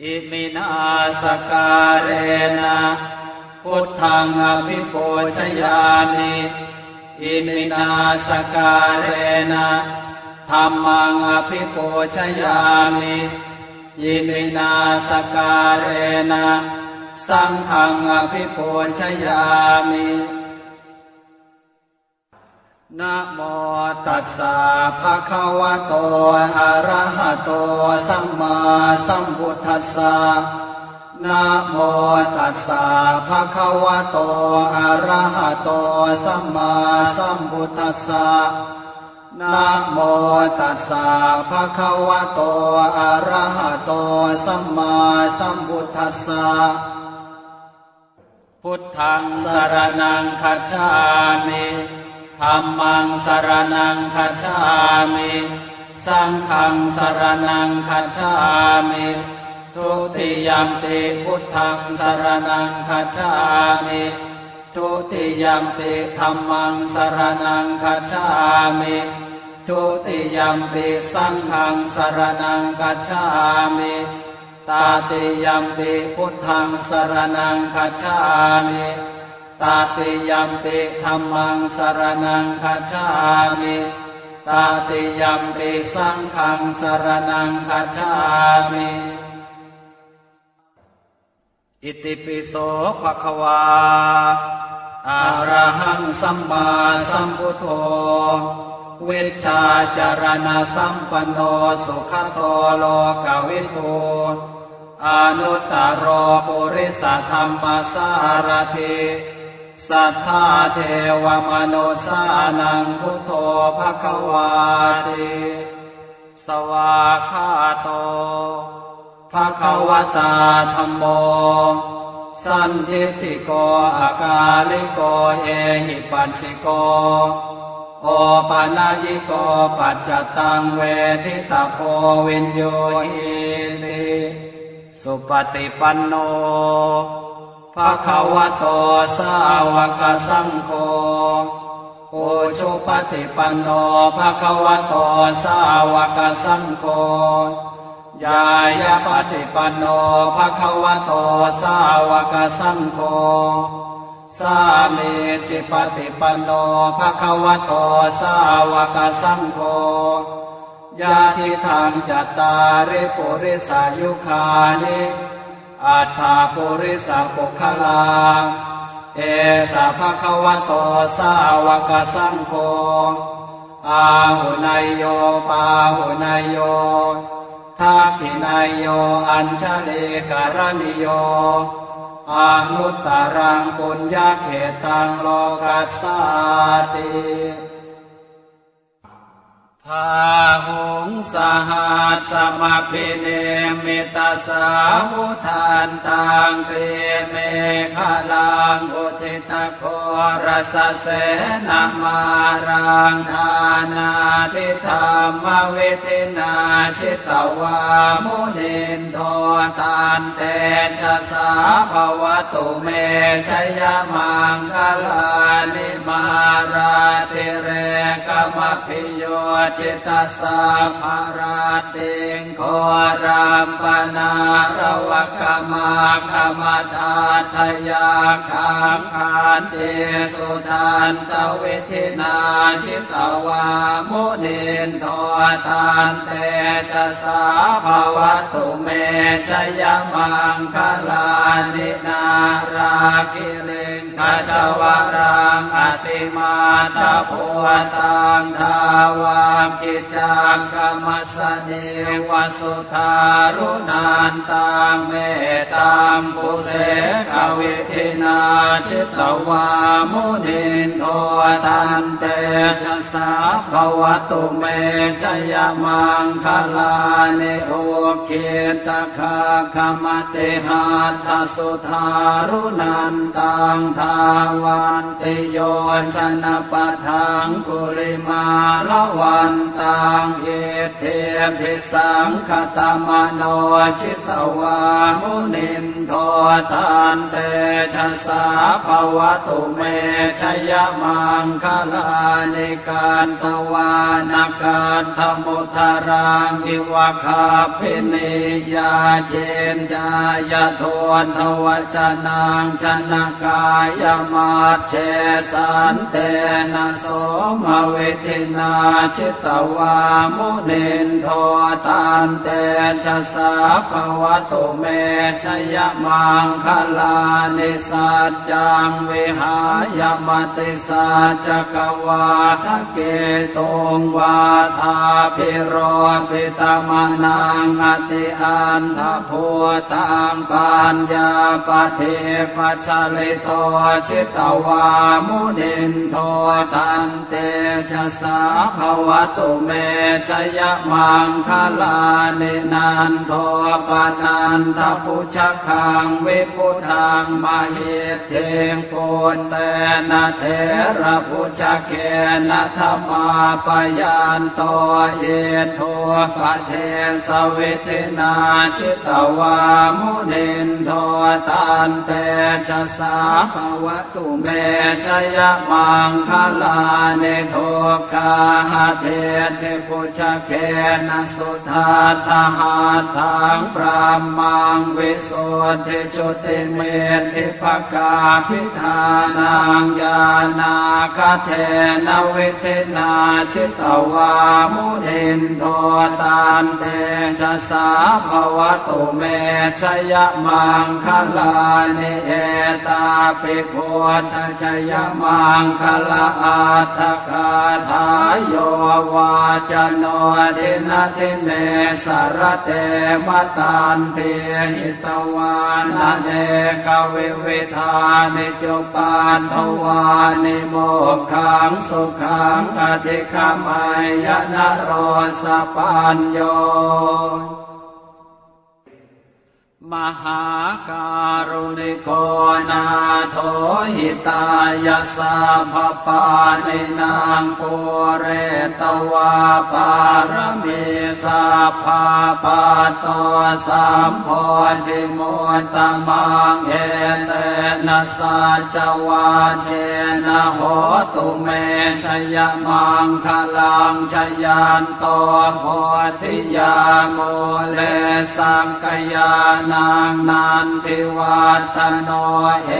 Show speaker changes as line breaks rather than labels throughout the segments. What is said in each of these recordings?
อิมินา สักกาเรนะพุทธังอภิปูชยามิอิมินา สักกาเรนะธัมมังอภิปูชยามิอิมินา สักกาเรนะสังฆังอภิปูชยามิ นะโมตัสสะภะคะวะโต อะระหะโต สัมมาสัมพุทธัสสะนะโมตัสสะภะคะวะโต อะระหะโต สัมมาสัมพุทธัสสะนะโมตัสสะภะคะวะโต อะระหะโต สัมมาสัมพุทธัสสะพุทธังสรนังคัจฉามิ ธรรมังสรนังคัจฉามิสังฆังสรนังคัจฉามิทุติยมปิพุทธังสารนังคัจฉามิทุติยมปิธรรมังสรนังคัจฉามิทุติยมปิสังฆังสรนังคัจฉามิตาติยมปิพุทธังสารนังคัจฉามิ ตาติยัมปิธรรมังสรนังคัจฉามิตาติยัมปิสังฆังสรนังคัจฉามิอิติปิโสภะคะวาอะระหังสัมมาสัมพุทโธเวชาจารณะสัมปันโนสุขโตโลกวิทูอนุตตรปุริสธรรมสารถิ สัทธาเทวมโนสานังพุทโธภควาติสวาคาโตภควตาธรรมโม สันทิติโกอากาลิโกเอหิปัสสิโก โอปานายิโกปัจจตังเวทิตาโพวินโยหิติสุปฏิปันโน ภะคะวะโตสาวกสังโฆโอชุปฏิปันโนภะคะวะโตสาวกสังโฆยายาปฏิปันโนภะคะวะโตสาวกสังโฆสามีจิปฏิปันโนภะคะวะโตสาวกสังโฆยาทิทางจัตตาริปุริสายุคานิ อัฏฐาปุริสปุคลาเอสะภะควโตสาวกสังโฆอาหุนายโยปาหุนายโยทักขินายโยอัญชลีการณิโยอานุตตรังปุญญาเขตังโลกัสสาติ พาหงสหัสสมพิเนมิตาสาวุทานตังเกเมฆลังอุทิตโครสเสนามารังทานาทิธรรมเวทินาชิตวามุนินโทตานเตชะสาภวตุเมชยมังคลานิมาราติเรกมพิโยจิตสาภาราติงโครามปนารวะกมาคมทาทยาคังคานเตสุทานตเวทินาชิตวามุนินโททานเตชะสาภาวตุเมชยมังคลานินาราคิริง คชวรังอติมาตาภูตังทาวามกิจังกรรมสเนวสุทารุนันตังเมตัมปุเสกวิทินาชิตวามุนินโทตันเตชะสาภวตุเมชยมังคลาเนโอเกตคาคมเตหาทสุทารุนันตังทาวันติโยชนะปะทังกุลิมาละวันตังเยเทพิสังคตมโนชิตวามุนินโททานเตชะสาภวตุเมชยมังคลานิการตวานาการธมุทารังอิวะคาพินิยาเจนจายทวนทวจนังชนะกายยมาเชสันเตนะโสมเวทินาชิตวามุนินโทตานเตชะสาภวตุเมชยมังคลานิสัจจังวิหายมติสัจกวาทะเกตงวาทาพิโรปิตมนังอติอันทพูตังปัญญาปเทปัจลิโตชิตวามุนินโทตันเตชะสา ภะวะตุเม ชะยะมังคะลานินันโทปะนันทะภุชะคังวิพุธัง มะหิทธิง ปุตเตนะเถระภุชะเคนะ ทะมาปะยันโต อิทธูปะเทสะวิธินาชิตะวามุนินโทตันเตชะสาภวตุเมชยมังคลาเนโทกาหเทติพุชเกนะสุทาตหาทังปรามังวิสุทธิจุติเมติภกาพิธานังญาณาคเทนวิเทนาชิตวามุนินโทตานเตชะสาภวตุเมชยมังคลานิเอตาปิโคตชยมังคลาอัตถกาทายโยวาจโนทินาทิเนสารเตมตันเทหิตวานาเนกเวิวิธานิจุปานทวานิโมขังสุขังอธิคมายนโรสปัญโย มหาการุณิโกนาโทหิตายาสาภปานินางปุเรตวาปารมีสัพพาปาโตสัมโพธิมุตตมังเอเตนะสัจวาเชนะโหตุเมชยมังคลังชยันโตโพธิยาโมเลสังกยานังนันทิวัตโนเอ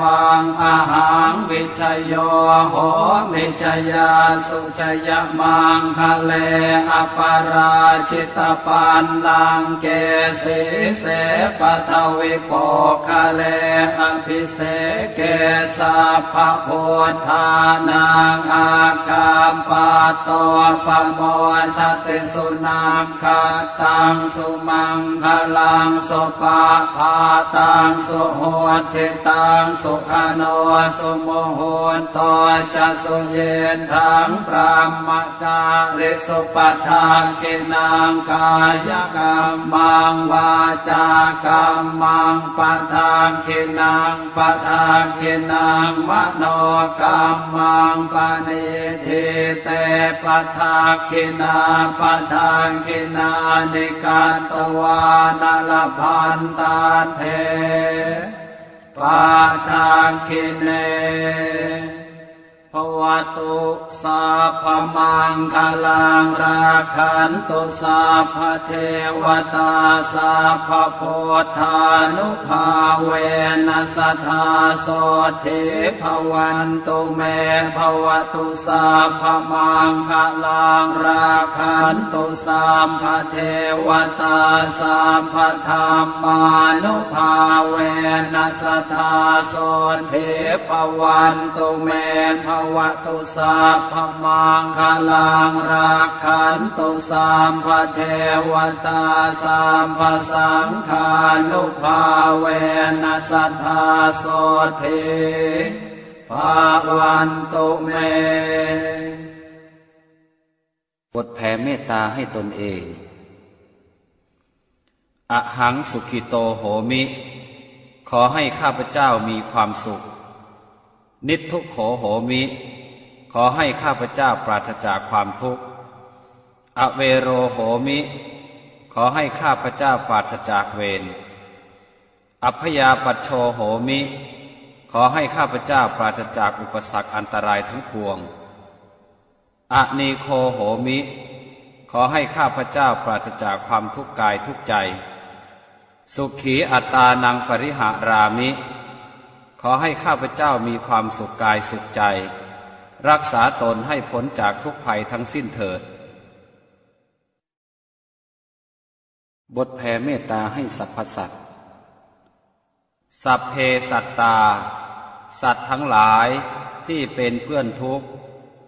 วังอาหังวิชโยโหมิชยาสุชยมังคะเลอปราชิตปันลังเกสีเสปทวิโปคะเลอภิเสเกสัพพโพธานังอากามปาโตปโมทติสุนังคาตังสุมังคลังสุปาภาตังสุโหติตังสุขโนสุโมโหนตจะสุเยนทังพรหมจาริสุปทากินังกายกรรมังวาจากรรมังปทากินังปทากินังมโนกรรมังปณิทิเตปทากินาปทากินานิการตวานลาพันตาเทปาทาคิเน ภวตุสาพมังคลังราคันตุสาพเทวตาสาพโพธานุภาเวนัสธาโสทิภวันตุเมภวตุสาพมังคลังราคันตุสาพเทวตาสาพธรรมานุภาเวนัสธาโสทิภวันตุเมภวตุสาพมังคลังรักขันตุสามพเทวตาสามพสังฆานุภาเวนัสธาโสเทภาวันตุเม
บทแผ่เมตตาให้ตนเองอหังสุขิโตโหมิ ขอให้ข้าพเจ้ามีความสุข นิทุกโขโหมิ ขอให้ข้าพเจ้าปราศจากความทุกข์ อเวโรโหมิ ขอให้ข้าพเจ้าปราศจากเวร อัพยาปัชโชโหมิ ขอให้ข้าพเจ้าปราศจากอุปสรรคอันตรายทั้งปวง อนีโคโหมิ ขอให้ข้าพเจ้าปราศจากความทุกข์กายทุกใจ สุขีอัตานังปริหารามิ ขอให้ข้าพเจ้ามีความสุขกายสุขใจ รักษาตนให้พ้นจากทุกภัยทั้งสิ้นเถิด บทแผ่เมตตาให้สรรพสัตว์สัพเพสัตตา สัตว์ทั้งหลายที่เป็นเพื่อนทุกข์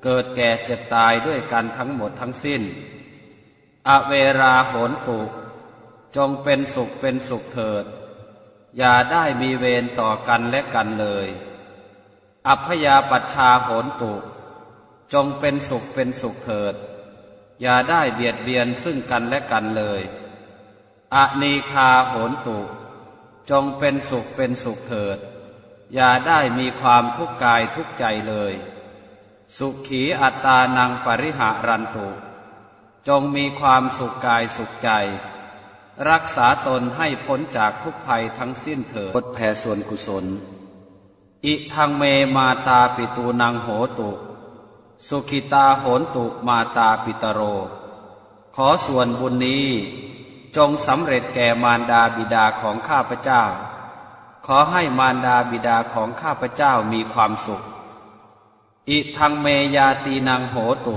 เกิดแก่เจ็บตายด้วยกันทั้งหมดทั้งสิ้น อเวราโหนตุ จงเป็นสุขเป็นสุขเถิด อย่าได้มีเวรต่อกันและกันเลย อัพยาปัชชาโหนตุ จงเป็นสุขเป็นสุขเถิด อย่าได้เบียดเบียนซึ่งกันและกันเลยอนีคาโหนตุ จงเป็นสุขเป็นสุขเถิด อย่าได้มีความทุกข์กายทุกข์ใจเลย สุขีอัตานังปริหารันตุ จงมีความสุขกายสุขใจ รักษาตนให้พ้นจากทุกภัยทั้งสิ้นเถิดบทแผ่ส่วนกุศล อิทังเมมาตาปิตูนังโหตุ สุขิตาโหนตุมาตาปิตโร ขอส่วนบุญนี้จงสำเร็จแก่มารดาบิดาของข้าพเจ้า ขอให้มารดาบิดาของข้าพเจ้ามีความสุข อิทังเมยาตีนังโหตุ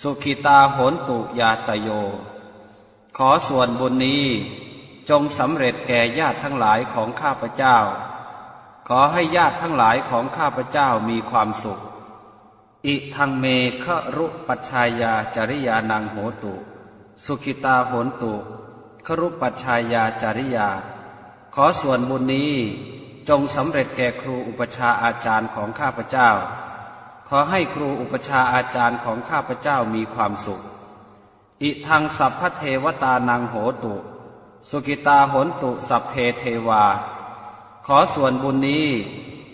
สุขิตาโหนตุยาตโย ขอส่วนบุญนี้จงสำเร็จแก่ญาติทั้งหลายของข้าพเจ้า ขอให้ญาติทั้งหลายของข้าพเจ้ามีความสุข อิทังเมฆรุปัชชายาจริยานังโหตุ สุขิตาโหนตุครุปัชชายาจริยา ขอส่วนบุญนี้จงสำเร็จแก่ครูอุปชาอาจารย์ของข้าพเจ้า ขอให้ครูอุปชาอาจารย์ของข้าพเจ้ามีความสุข อิทังสัพพเทวตานังโหตุ สุกิตาโหนตุสัพเพเทวา ขอส่วนบุญนี้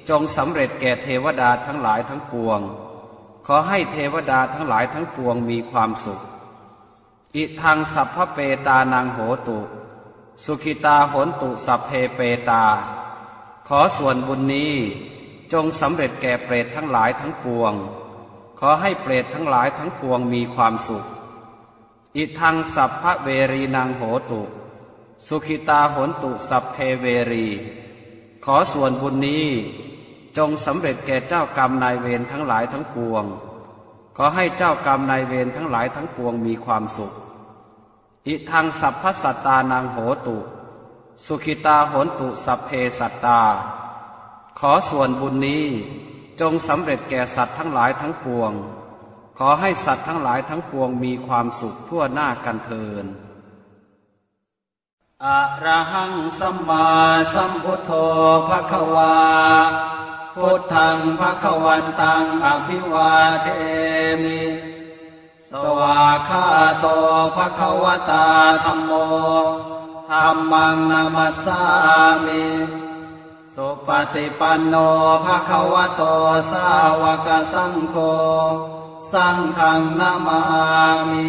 จงสำเร็จแก่เทวดาทั้งหลายทั้งปวง ขอให้เทวดาทั้งหลายทั้งปวงมีความสุข อิทังสัพพเปตานังโหตุ สุขิตาโหนตุสัพเพเปตา ขอส่วนบุญนี้จงสำเร็จแก่เปรตทั้งหลายทั้งปวง ขอให้เปรตทั้งหลายทั้งปวงมีความสุข อิทังสัพพะเวรีนังโหตุ สุขิตาโหนตุสัพเพเวรี ขอส่วนบุญนี้จงสำเร็จแก่เจ้ากรรมนายเวรทั้งหลายทั้งปวง ขอให้เจ้ากรรมนายเวรทั้งหลายทั้งปวงมีความสุข อิทังสัพพสัตตานังโหตุ สุขิตาโหนตุสัพเพสัตตา ขอส่วนบุญนี้จงสำเร็จแก่สัตว์ทั้งหลายทั้งปวง ขอให้สัตว์ทั้งหลายทั้งปวงมีความสุขทั่วหน้ากันเทิน
อะระหังสัมมาสัมพุทโธภะคะวา พุทธังภะคะวันตังอภิวาเทมิ สวาคาโตภะคะวตาธัมโมธัมมังนามัสสามิสุปฏิปันโนภะคะวะโตสาวกสังโฆ สังฆังนามามิ